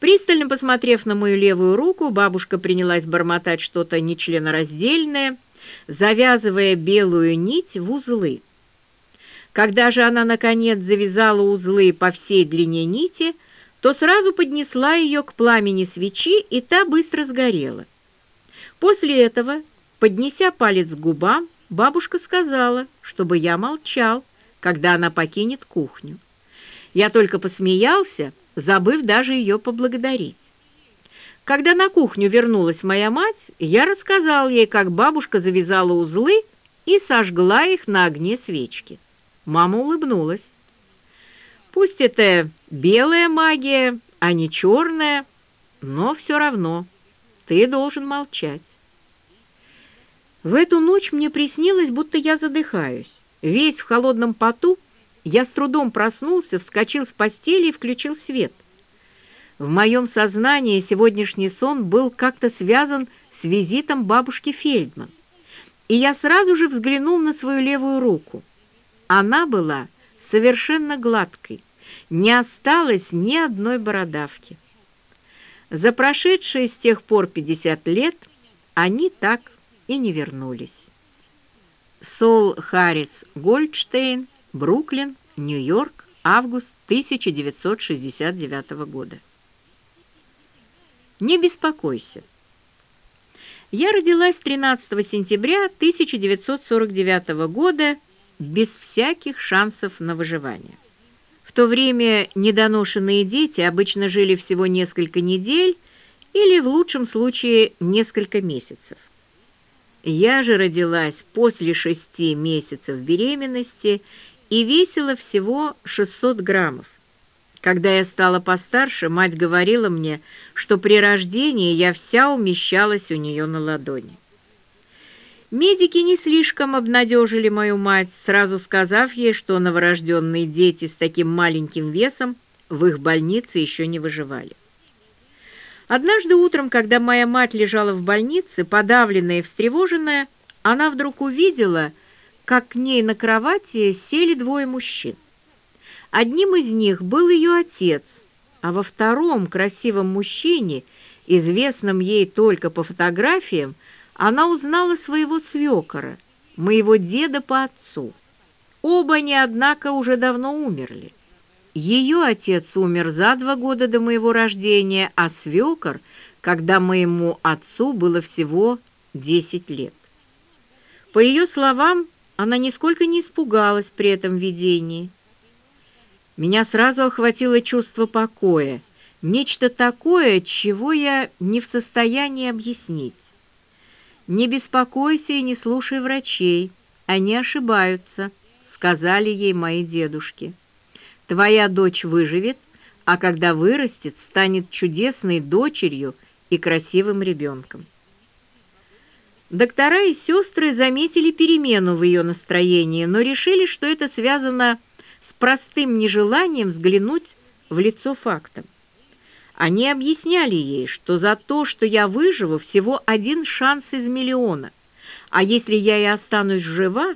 Пристально посмотрев на мою левую руку, бабушка принялась бормотать что-то нечленораздельное, завязывая белую нить в узлы. Когда же она, наконец, завязала узлы по всей длине нити, то сразу поднесла ее к пламени свечи, и та быстро сгорела. После этого, поднеся палец к губам, бабушка сказала, чтобы я молчал, когда она покинет кухню. Я только посмеялся, забыв даже ее поблагодарить. Когда на кухню вернулась моя мать, я рассказал ей, как бабушка завязала узлы и сожгла их на огне свечки. Мама улыбнулась. Пусть это белая магия, а не черная, но все равно ты должен молчать. В эту ночь мне приснилось, будто я задыхаюсь. Весь в холодном поту, я с трудом проснулся, вскочил с постели и включил свет. В моем сознании сегодняшний сон был как-то связан с визитом бабушки Фельдман. И я сразу же взглянул на свою левую руку. Она была совершенно гладкой, не осталось ни одной бородавки. За прошедшие с тех пор 50 лет они так и не вернулись. Сол Харрис Гольдштейн, Бруклин, Нью-Йорк, август 1969 года. Не беспокойся. Я родилась 13 сентября 1949 года без всяких шансов на выживание. В то время недоношенные дети обычно жили всего несколько недель или, в лучшем случае, несколько месяцев. Я же родилась после шести месяцев беременности и весила всего 600 граммов. Когда я стала постарше, мать говорила мне, что при рождении я вся умещалась у нее на ладони. Медики не слишком обнадежили мою мать, сразу сказав ей, что новорожденные дети с таким маленьким весом в их больнице еще не выживали. Однажды утром, когда моя мать лежала в больнице, подавленная и встревоженная, она вдруг увидела, как к ней на кровати сели двое мужчин. Одним из них был ее отец, а во втором красивом мужчине, известном ей только по фотографиям, она узнала своего свекора, моего деда по отцу. Оба они, однако, уже давно умерли. Ее отец умер за два года до моего рождения, а свекор, когда моему отцу было всего десять лет. По ее словам, она нисколько не испугалась при этом видении. Меня сразу охватило чувство покоя, нечто такое, чего я не в состоянии объяснить. «Не беспокойся и не слушай врачей, они ошибаются», — сказали ей мои дедушки. Твоя дочь выживет, а когда вырастет, станет чудесной дочерью и красивым ребенком. Доктора и сестры заметили перемену в ее настроении, но решили, что это связано с простым нежеланием взглянуть в лицо фактам. Они объясняли ей, что за то, что я выживу, всего один шанс из миллиона, а если я и останусь жива,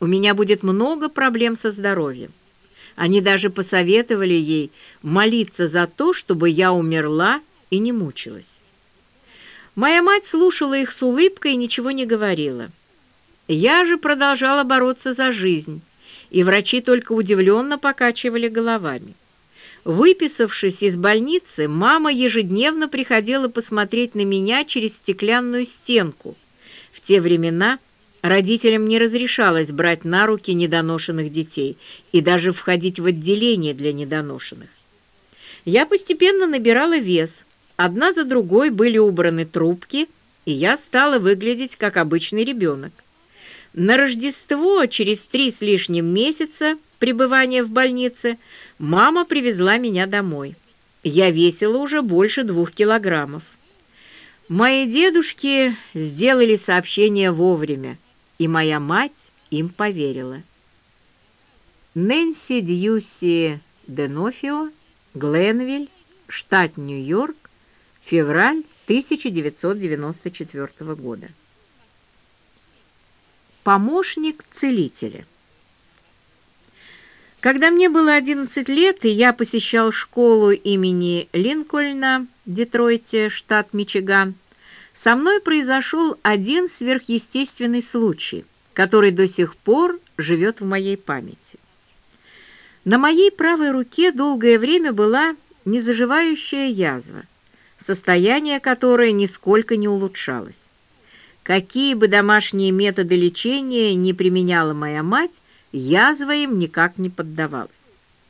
у меня будет много проблем со здоровьем. Они даже посоветовали ей молиться за то, чтобы я умерла и не мучилась. Моя мать слушала их с улыбкой и ничего не говорила. Я же продолжала бороться за жизнь, и врачи только удивленно покачивали головами. Выписавшись из больницы, мама ежедневно приходила посмотреть на меня через стеклянную стенку. В те времена Родителям не разрешалось брать на руки недоношенных детей и даже входить в отделение для недоношенных. Я постепенно набирала вес. Одна за другой были убраны трубки, и я стала выглядеть как обычный ребенок. На Рождество, через три с лишним месяца пребывания в больнице, мама привезла меня домой. Я весила уже больше двух килограммов. Мои дедушки сделали сообщение вовремя и моя мать им поверила. Нэнси Дьюси Денофио, Гленвиль, штат Нью-Йорк, февраль 1994 года. Помощник целителя. Когда мне было 11 лет, и я посещал школу имени Линкольна в Детройте, штат Мичиган, со мной произошел один сверхъестественный случай, который до сих пор живет в моей памяти. На моей правой руке долгое время была незаживающая язва, состояние которой нисколько не улучшалось. Какие бы домашние методы лечения не применяла моя мать, язва им никак не поддавалась.